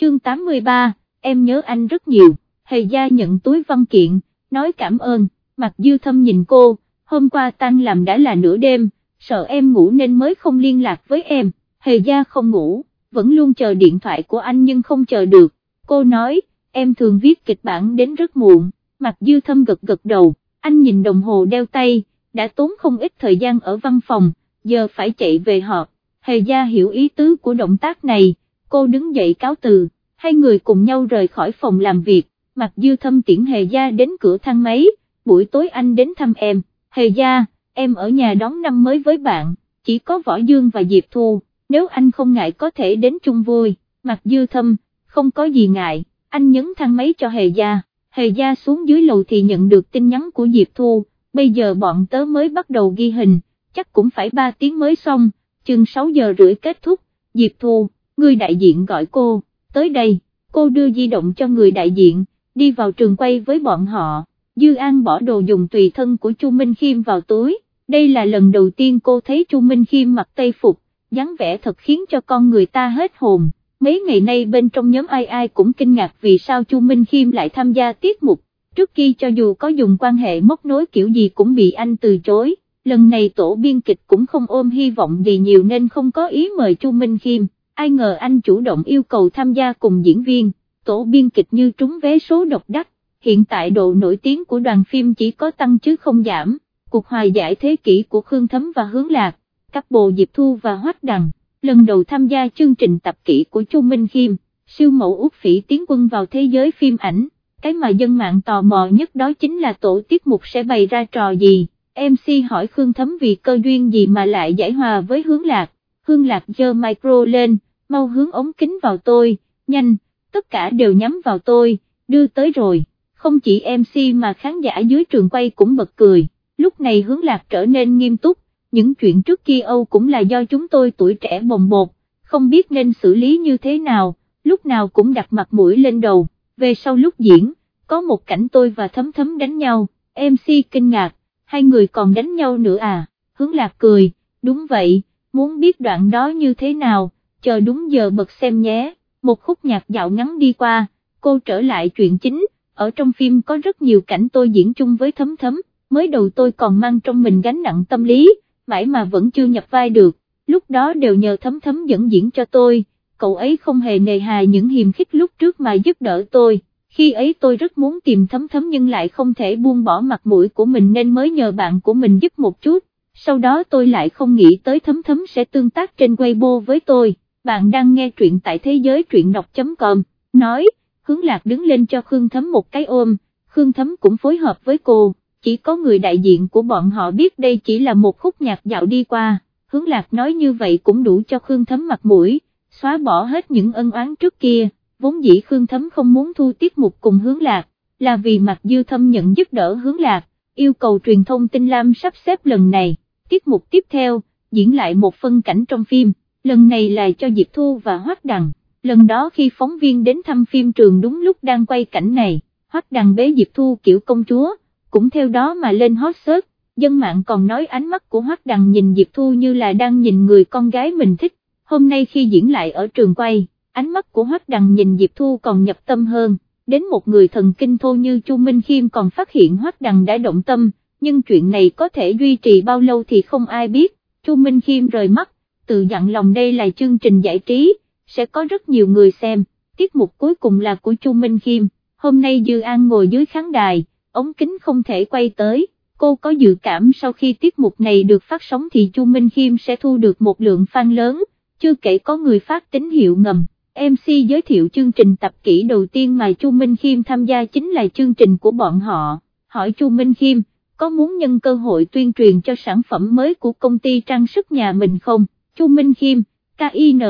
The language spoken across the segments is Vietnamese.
chương 83, em nhớ anh rất nhiều, hề gia nhận túi văn kiện, nói cảm ơn, mặt dư thâm nhìn cô, hôm qua tan làm đã là nửa đêm, sợ em ngủ nên mới không liên lạc với em, hề gia không ngủ, vẫn luôn chờ điện thoại của anh nhưng không chờ được, cô nói, em thường viết kịch bản đến rất muộn, mặt dư thâm gật gật đầu, anh nhìn đồng hồ đeo tay, đã tốn không ít thời gian ở văn phòng, giờ phải chạy về họp, hề gia hiểu ý tứ của động tác này, cô đứng dậy cáo từ, hai người cùng nhau rời khỏi phòng làm việc, mặt dư thâm tiễn hề gia đến cửa thang máy, buổi tối anh đến thăm em, hề gia, em ở nhà đón năm mới với bạn, chỉ có Võ Dương và Diệp Thu, nếu anh không ngại có thể đến chung vui, mặt dư thâm, không có gì ngại, anh nhấn thang máy cho hề gia, hề gia xuống dưới lầu thì nhận được tin nhắn của Diệp Thu, bây giờ bọn tớ mới bắt đầu ghi hình, chắc cũng phải 3 tiếng mới xong, chừng 6 giờ rưỡi kết thúc, Diệp Thu, người đại diện gọi cô, tới đây, cô đưa di động cho người đại diện, đi vào trường quay với bọn họ, Dư An bỏ đồ dùng tùy thân của Chu Minh Khiêm vào túi, đây là lần đầu tiên cô thấy Chu Minh Khiêm mặc tây phục, dáng vẻ thật khiến cho con người ta hết hồn, mấy ngày nay bên trong nhóm ai ai cũng kinh ngạc vì sao Chu Minh Khiêm lại tham gia tiết mục, trước kia cho dù có dùng quan hệ móc nối kiểu gì cũng bị anh từ chối, lần này tổ biên kịch cũng không ôm hy vọng gì nhiều nên không có ý mời Chu Minh Khiêm, ai ngờ anh chủ động yêu cầu tham gia cùng diễn viên, tổ biên kịch như trúng vé số độc đắc, hiện tại độ nổi tiếng của đoàn phim chỉ có tăng chứ không giảm, cuộc hòa giải thế kỷ của Khương Thấm và Hướng Lạc, các bộ Diệp Thu và Hoắc Đằng, lần đầu tham gia chương trình tập kỹ của Chu Minh Khiêm, siêu mẫu Úc Phỉ tiến quân vào thế giới phim ảnh, cái mà dân mạng tò mò nhất đó chính là tổ tiết mục sẽ bày ra trò gì, MC hỏi Khương Thấm vì cơ duyên gì mà lại giải hòa với Hướng Lạc, Hướng Lạc giơ micro lên, mau hướng ống kính vào tôi, nhanh, tất cả đều nhắm vào tôi, đưa tới rồi, không chỉ MC mà khán giả dưới trường quay cũng bật cười, lúc này hướng lạc trở nên nghiêm túc, những chuyện trước kia Âu cũng là do chúng tôi tuổi trẻ bồng bột, không biết nên xử lý như thế nào, lúc nào cũng đặt mặt mũi lên đầu, về sau lúc diễn, có một cảnh tôi và thấm thấm đánh nhau, MC kinh ngạc, hai người còn đánh nhau nữa à, hướng lạc cười, đúng vậy, muốn biết đoạn đó như thế nào, chờ đúng giờ bật xem nhé, một khúc nhạc dạo ngắn đi qua, cô trở lại chuyện chính, ở trong phim có rất nhiều cảnh tôi diễn chung với thấm thấm, mới đầu tôi còn mang trong mình gánh nặng tâm lý, mãi mà vẫn chưa nhập vai được, lúc đó đều nhờ thấm thấm dẫn diễn cho tôi, cậu ấy không hề nề hà những hiềm khích lúc trước mà giúp đỡ tôi, khi ấy tôi rất muốn tìm thấm thấm nhưng lại không thể buông bỏ mặt mũi của mình nên mới nhờ bạn của mình giúp một chút, sau đó tôi lại không nghĩ tới thấm thấm sẽ tương tác trên Weibo với tôi, bạn đang nghe truyện tại thế giới truyện đọc.com, nói, hướng lạc đứng lên cho Khương Thấm một cái ôm, Khương Thấm cũng phối hợp với cô, chỉ có người đại diện của bọn họ biết đây chỉ là một khúc nhạc dạo đi qua, hướng lạc nói như vậy cũng đủ cho Khương Thấm mặt mũi, xóa bỏ hết những ân oán trước kia, vốn dĩ Khương Thấm không muốn thu tiết mục cùng hướng lạc, là vì mặt dư thâm nhận giúp đỡ hướng lạc, yêu cầu truyền thông tinh lam sắp xếp lần này, tiết mục tiếp theo, diễn lại một phân cảnh trong phim, lần này là cho Diệp Thu và Hoác Đằng. Lần đó khi phóng viên đến thăm phim trường đúng lúc đang quay cảnh này, hoắc đằng bế Diệp Thu kiểu công chúa, cũng theo đó mà lên hot search, dân mạng còn nói ánh mắt của hoắc đằng nhìn Diệp Thu như là đang nhìn người con gái mình thích, hôm nay khi diễn lại ở trường quay, ánh mắt của hoắc đằng nhìn Diệp Thu còn nhập tâm hơn, đến một người thần kinh thô như Chu Minh Khiêm còn phát hiện hoắc đằng đã động tâm, nhưng chuyện này có thể duy trì bao lâu thì không ai biết, Chu Minh Khiêm rời mắt, tự dặn lòng đây là chương trình giải trí sẽ có rất nhiều người xem, tiết mục cuối cùng là của Chu Minh Khiêm, hôm nay Dư An ngồi dưới khán đài, ống kính không thể quay tới, cô có dự cảm sau khi tiết mục này được phát sóng thì Chu Minh Khiêm sẽ thu được một lượng fan lớn, chưa kể có người phát tín hiệu ngầm. MC giới thiệu chương trình tập kỹ đầu tiên mà Chu Minh Khiêm tham gia chính là chương trình của bọn họ, hỏi Chu Minh Khiêm, có muốn nhân cơ hội tuyên truyền cho sản phẩm mới của công ty trang sức nhà mình không? Chu Minh Khiêm, KING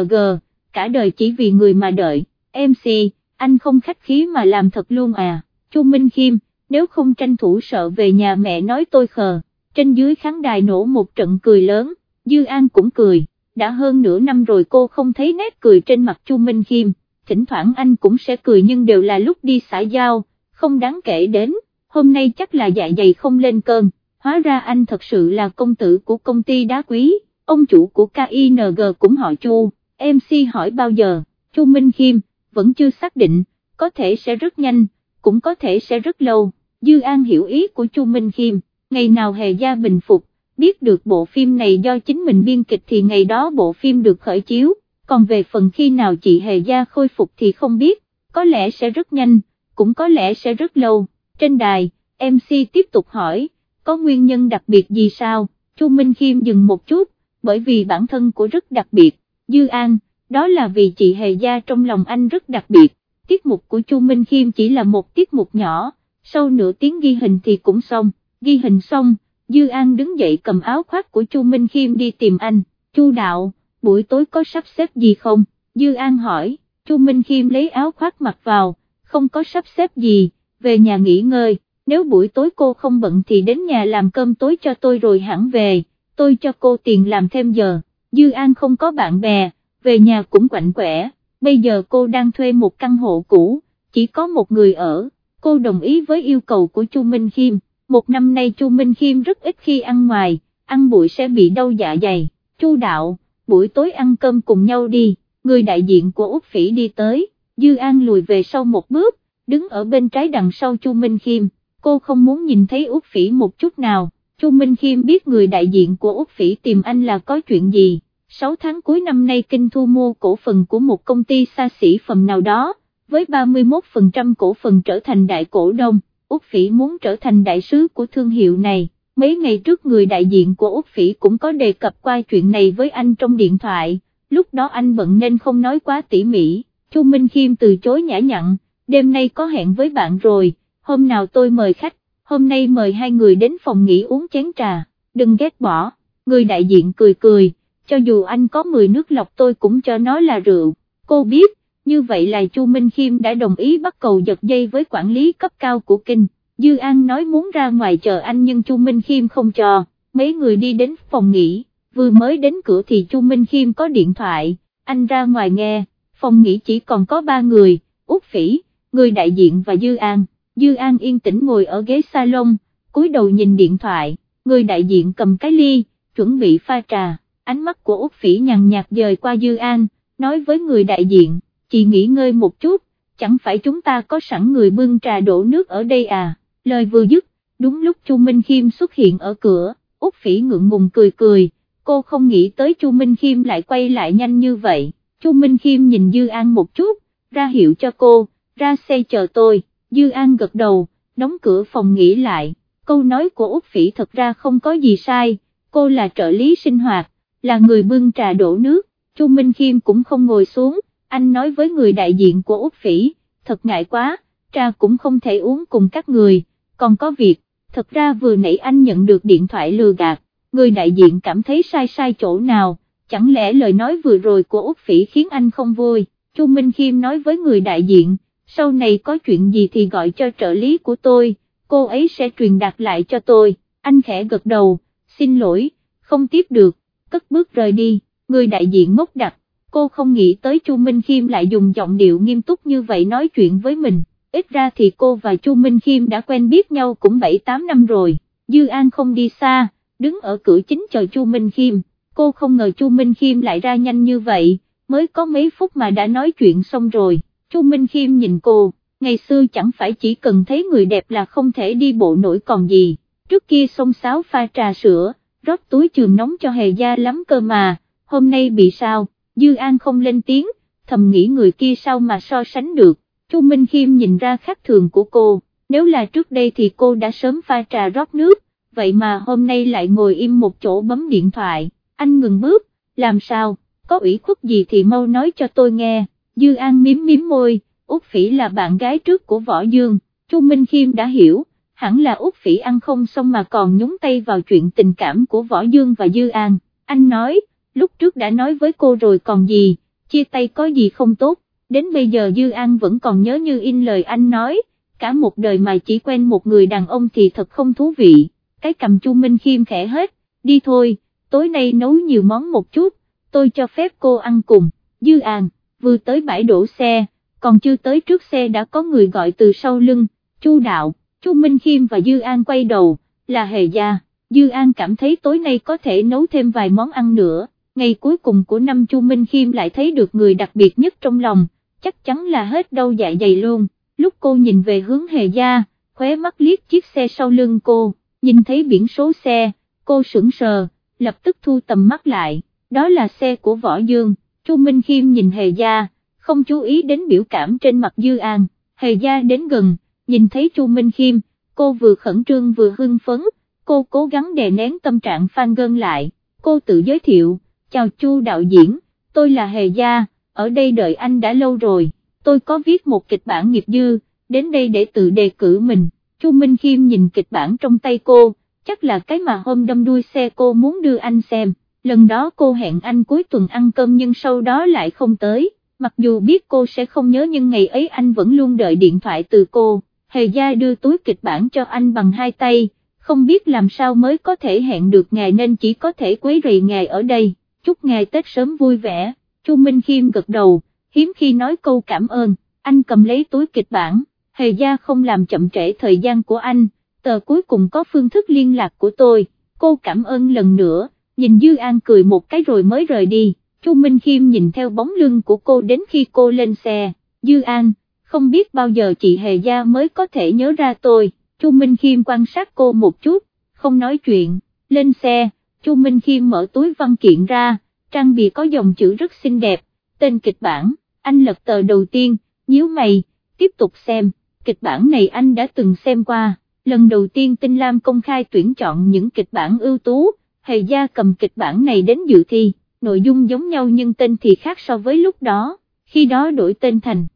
cả đời chỉ vì người mà đợi, MC, anh không khách khí mà làm thật luôn à, Chu Minh Khiêm, nếu không tranh thủ sợ về nhà mẹ nói tôi khờ, trên dưới khán đài nổ một trận cười lớn, Dư An cũng cười, đã hơn nửa năm rồi cô không thấy nét cười trên mặt Chu Minh Khiêm, thỉnh thoảng anh cũng sẽ cười nhưng đều là lúc đi xã giao, không đáng kể đến, hôm nay chắc là dạ dày không lên cơn, hóa ra anh thật sự là công tử của công ty đá quý, ông chủ của KING cũng họ Chu. MC hỏi bao giờ, Chu Minh Khiêm, vẫn chưa xác định, có thể sẽ rất nhanh, cũng có thể sẽ rất lâu, Dư An hiểu ý của Chu Minh Khiêm, ngày nào hề gia bình phục, biết được bộ phim này do chính mình biên kịch thì ngày đó bộ phim được khởi chiếu, còn về phần khi nào chị hề gia khôi phục thì không biết, có lẽ sẽ rất nhanh, cũng có lẽ sẽ rất lâu, trên đài, MC tiếp tục hỏi, có nguyên nhân đặc biệt gì sao, Chu Minh Khiêm dừng một chút, bởi vì bản thân của rất đặc biệt, Dư An, đó là vì chị Hề Gia trong lòng anh rất đặc biệt, tiết mục của Chu Minh Khiêm chỉ là một tiết mục nhỏ, sau nửa tiếng ghi hình thì cũng xong, ghi hình xong, Dư An đứng dậy cầm áo khoác của Chu Minh Khiêm đi tìm anh, Chu Đạo, buổi tối có sắp xếp gì không, Dư An hỏi, Chu Minh Khiêm lấy áo khoác mặc vào, không có sắp xếp gì, về nhà nghỉ ngơi, nếu buổi tối cô không bận thì đến nhà làm cơm tối cho tôi rồi hẳn về, tôi cho cô tiền làm thêm giờ, Dư An không có bạn bè, về nhà cũng quạnh quẻ, bây giờ cô đang thuê một căn hộ cũ, chỉ có một người ở, cô đồng ý với yêu cầu của Chu Minh Khiêm, một năm nay Chu Minh Khiêm rất ít khi ăn ngoài, ăn bụi sẽ bị đau dạ dày, Chu Đạo, buổi tối ăn cơm cùng nhau đi, người đại diện của Úc Phỉ đi tới, Dư An lùi về sau một bước, đứng ở bên trái đằng sau Chu Minh Khiêm, cô không muốn nhìn thấy Úc Phỉ một chút nào, Chu Minh Khiêm biết người đại diện của Úc Phỉ tìm anh là có chuyện gì, 6 tháng cuối năm nay kinh thu mua cổ phần của một công ty xa xỉ phẩm nào đó, với 31% cổ phần trở thành đại cổ đông, Úc Phỉ muốn trở thành đại sứ của thương hiệu này. Mấy ngày trước người đại diện của Úc Phỉ cũng có đề cập qua chuyện này với anh trong điện thoại, lúc đó anh bận nên không nói quá tỉ mỉ, Chu Minh Khiêm từ chối nhã nhặn, đêm nay có hẹn với bạn rồi, hôm nào tôi mời khách, hôm nay mời hai người đến phòng nghỉ uống chén trà, đừng ghét bỏ, người đại diện cười cười, cho dù anh có 10 nước lọc tôi cũng cho nó là rượu, cô biết, như vậy là Chu Minh Khiêm đã đồng ý bắt cầu giật dây với quản lý cấp cao của kinh, Dư An nói muốn ra ngoài chờ anh nhưng Chu Minh Khiêm không cho, mấy người đi đến phòng nghỉ, vừa mới đến cửa thì Chu Minh Khiêm có điện thoại, anh ra ngoài nghe, phòng nghỉ chỉ còn có ba người, Út Phỉ, người đại diện và Dư An, Dư An yên tĩnh ngồi ở ghế salon, cúi đầu nhìn điện thoại, người đại diện cầm cái ly, chuẩn bị pha trà, ánh mắt của Úc Phỉ nhàn nhạt dời qua Dư An, nói với người đại diện, chị nghỉ ngơi một chút, chẳng phải chúng ta có sẵn người bưng trà đổ nước ở đây à, lời vừa dứt, đúng lúc Chu Minh Khiêm xuất hiện ở cửa, Úc Phỉ ngượng ngùng cười cười, cô không nghĩ tới Chu Minh Khiêm lại quay lại nhanh như vậy, Chu Minh Khiêm nhìn Dư An một chút, ra hiệu cho cô, ra xe chờ tôi, Dư An gật đầu, đóng cửa phòng nghỉ lại, câu nói của Úc Phỉ thật ra không có gì sai, cô là trợ lý sinh hoạt, là người bưng trà đổ nước, Chu Minh Khiêm cũng không ngồi xuống, anh nói với người đại diện của Úc Phỉ, thật ngại quá, trà cũng không thể uống cùng các người, còn có việc, thật ra vừa nãy anh nhận được điện thoại lừa gạt, người đại diện cảm thấy sai sai chỗ nào, chẳng lẽ lời nói vừa rồi của Úc Phỉ khiến anh không vui, Chu Minh Khiêm nói với người đại diện, sau này có chuyện gì thì gọi cho trợ lý của tôi, cô ấy sẽ truyền đạt lại cho tôi, anh khẽ gật đầu, xin lỗi, không tiếp được, cất bước rời đi, người đại diện ngốc đặt, cô không nghĩ tới Chu Minh Khiêm lại dùng giọng điệu nghiêm túc như vậy nói chuyện với mình, ít ra thì cô và Chu Minh Khiêm đã quen biết nhau cũng 7-8 năm rồi, Dư An không đi xa, đứng ở cửa chính chờ Chu Minh Khiêm, cô không ngờ Chu Minh Khiêm lại ra nhanh như vậy, mới có mấy phút mà đã nói chuyện xong rồi, Chu Minh Khiêm nhìn cô, ngày xưa chẳng phải chỉ cần thấy người đẹp là không thể đi bộ nổi còn gì, trước kia xông xáo pha trà sữa, rót túi trường nóng cho hề gia lắm cơ mà, hôm nay bị sao? Dư An không lên tiếng, thầm nghĩ người kia sao mà so sánh được, Chu Minh Khiêm nhìn ra khác thường của cô, nếu là trước đây thì cô đã sớm pha trà rót nước, vậy mà hôm nay lại ngồi im một chỗ bấm điện thoại, anh ngừng bước, làm sao, có ủy khuất gì thì mau nói cho tôi nghe, Dư An miếm miếm môi, Úc Phỉ là bạn gái trước của Võ Dương, Chu Minh Khiêm đã hiểu, hẳn là Úc Phỉ ăn không xong mà còn nhúng tay vào chuyện tình cảm của Võ Dương và Dư An, anh nói, lúc trước đã nói với cô rồi còn gì, chia tay có gì không tốt, đến bây giờ Dư An vẫn còn nhớ như in lời anh nói, cả một đời mà chỉ quen một người đàn ông thì thật không thú vị, cái cầm Chu Minh Khiêm khẽ hết, đi thôi, tối nay nấu nhiều món một chút, tôi cho phép cô ăn cùng, Dư An, vừa tới bãi đổ xe, còn chưa tới trước xe đã có người gọi từ sau lưng, Chu Đạo, Chu Minh Khiêm và Dư An quay đầu, là Hề Gia, Dư An cảm thấy tối nay có thể nấu thêm vài món ăn nữa ngày cuối cùng của năm Chu Minh Khiêm lại thấy được người đặc biệt nhất trong lòng, chắc chắn là hết đau dạ dày luôn, lúc cô nhìn về hướng hề gia, khóe mắt liếc chiếc xe sau lưng cô, nhìn thấy biển số xe, cô sững sờ, lập tức thu tầm mắt lại, đó là xe của Võ Dương, Chu Minh Khiêm nhìn hề gia, không chú ý đến biểu cảm trên mặt Dư An, hề gia đến gần, nhìn thấy Chu Minh Khiêm, cô vừa khẩn trương vừa hưng phấn, cô cố gắng đè nén tâm trạng phan gân lại, cô tự giới thiệu, chào Chu đạo diễn, tôi là Hề Gia, ở đây đợi anh đã lâu rồi, tôi có viết một kịch bản nghiệp dư, đến đây để tự đề cử mình, Chu Minh Khiêm nhìn kịch bản trong tay cô, chắc là cái mà hôm đâm đuôi xe cô muốn đưa anh xem, lần đó cô hẹn anh cuối tuần ăn cơm nhưng sau đó lại không tới, mặc dù biết cô sẽ không nhớ nhưng ngày ấy anh vẫn luôn đợi điện thoại từ cô, Hề Gia đưa túi kịch bản cho anh bằng hai tay, không biết làm sao mới có thể hẹn được ngài nên chỉ có thể quấy rầy ngài ở đây, chúc ngài Tết sớm vui vẻ, Chu Minh Khiêm gật đầu, hiếm khi nói câu cảm ơn, anh cầm lấy túi kịch bản, hề gia không làm chậm trễ thời gian của anh, tờ cuối cùng có phương thức liên lạc của tôi, cô cảm ơn lần nữa, nhìn Dư An cười một cái rồi mới rời đi, Chu Minh Khiêm nhìn theo bóng lưng của cô đến khi cô lên xe, Dư An, không biết bao giờ chị Hề Gia mới có thể nhớ ra tôi. Chu Minh Khiêm quan sát cô một chút, không nói chuyện, lên xe, Chu Minh Khiêm mở túi văn kiện ra, trang bìa có dòng chữ rất xinh đẹp, tên kịch bản, anh lật tờ đầu tiên, nhíu mày, tiếp tục xem, kịch bản này anh đã từng xem qua, lần đầu tiên Tinh Lam công khai tuyển chọn những kịch bản ưu tú, Hề Gia cầm kịch bản này đến dự thi, nội dung giống nhau nhưng tên thì khác so với lúc đó, khi đó đổi tên thành